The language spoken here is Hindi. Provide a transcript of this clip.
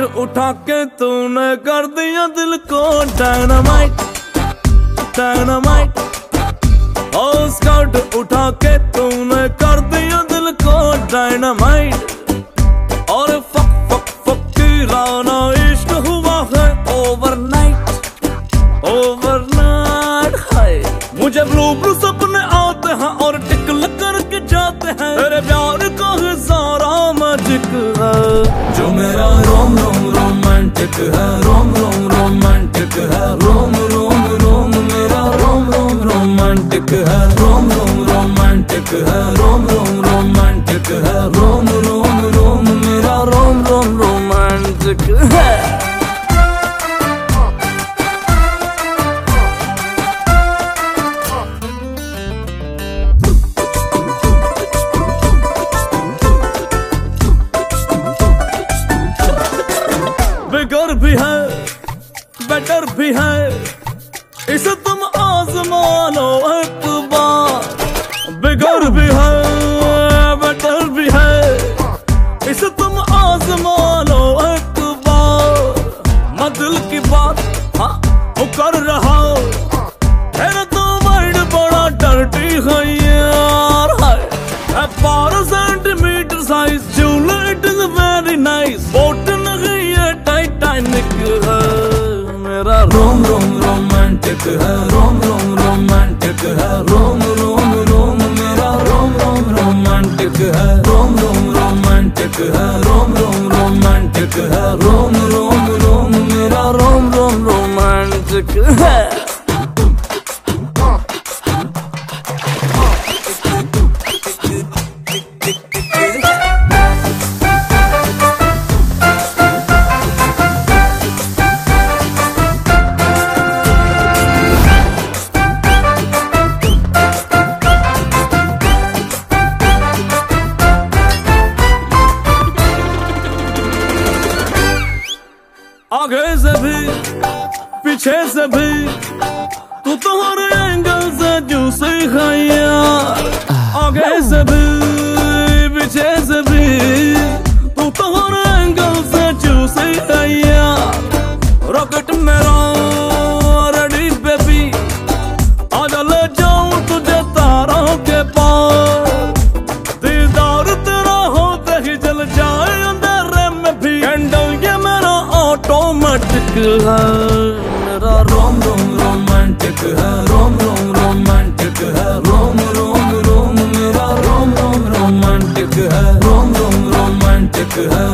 उठा के तूने कर दिया दिल को डायनामाइट डायनामाइट ओ स्कर्ट उठा के तूने कर दिया दिल को डायनामाइट और फक फक फक की राना इश्क हुआ है ओवरनाइट ओवरनाइट हाय मुझे ब्लू ब्लू सपने आते हैं और टिकल करके जाते हैं तेरे प्यार का है सारा मैजिक जो मेरा रोमांटिक है रोम रोम रोमांटिक है रोम रोम रोमांटिक है रोम रोम रोम मेरा रोम रोम रोमांटिक है बिगर भी है बेटर भी है। इसे तुम आजमा लो रोम रोम रोमांटिक है, रोम रोम रोमांटिक है, रोम रोम रोम, मेरा रोम रोम रोमांटिक है। भी पीछे से भी तू तो हर एंगल से जूसी खाई यार ऑटोमेटिक है मेरा रोम रोम रोमांटिक है रोम रोम रोमांटिक है रोम रोम रोम मेरा रोम रोम रोमांटिक है रोम रोम रोमांटिक है